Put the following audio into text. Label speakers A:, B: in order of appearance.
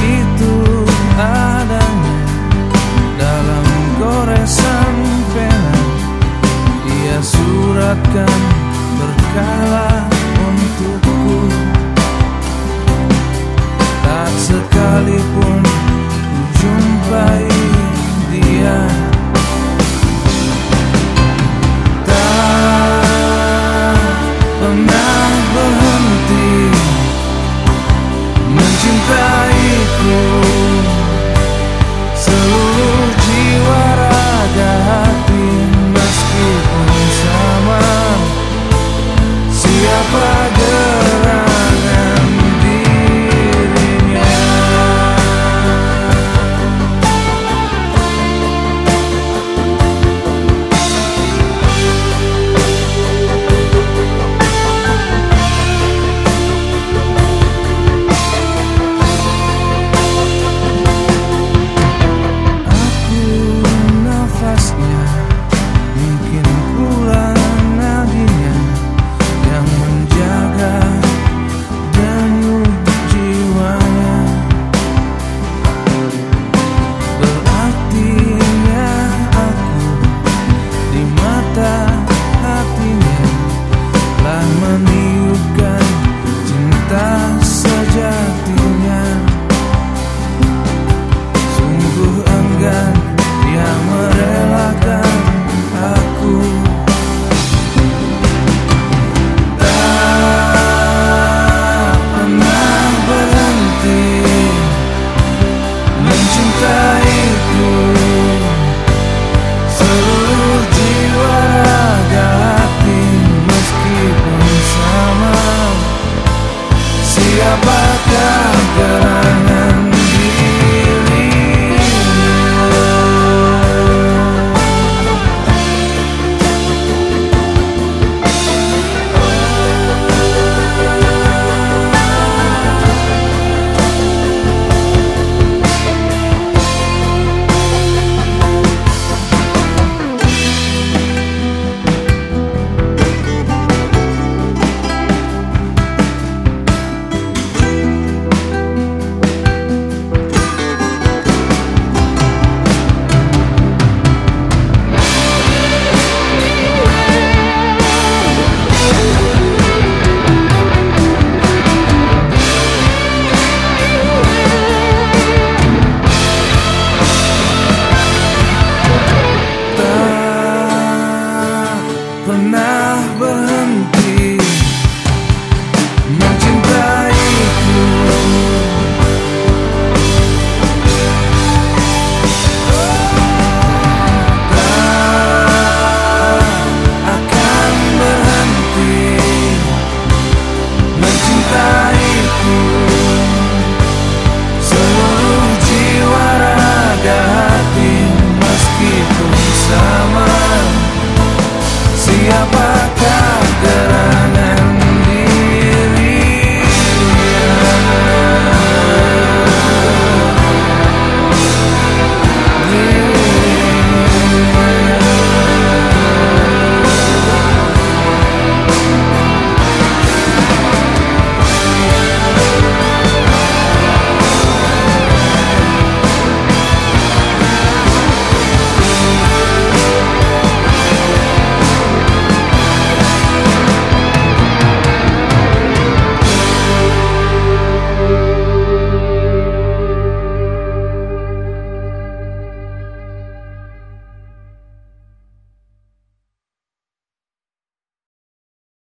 A: Itu adanya dalam goresan pena. Ia suratkan berkala untukku. Tak sekalipun ku jumpai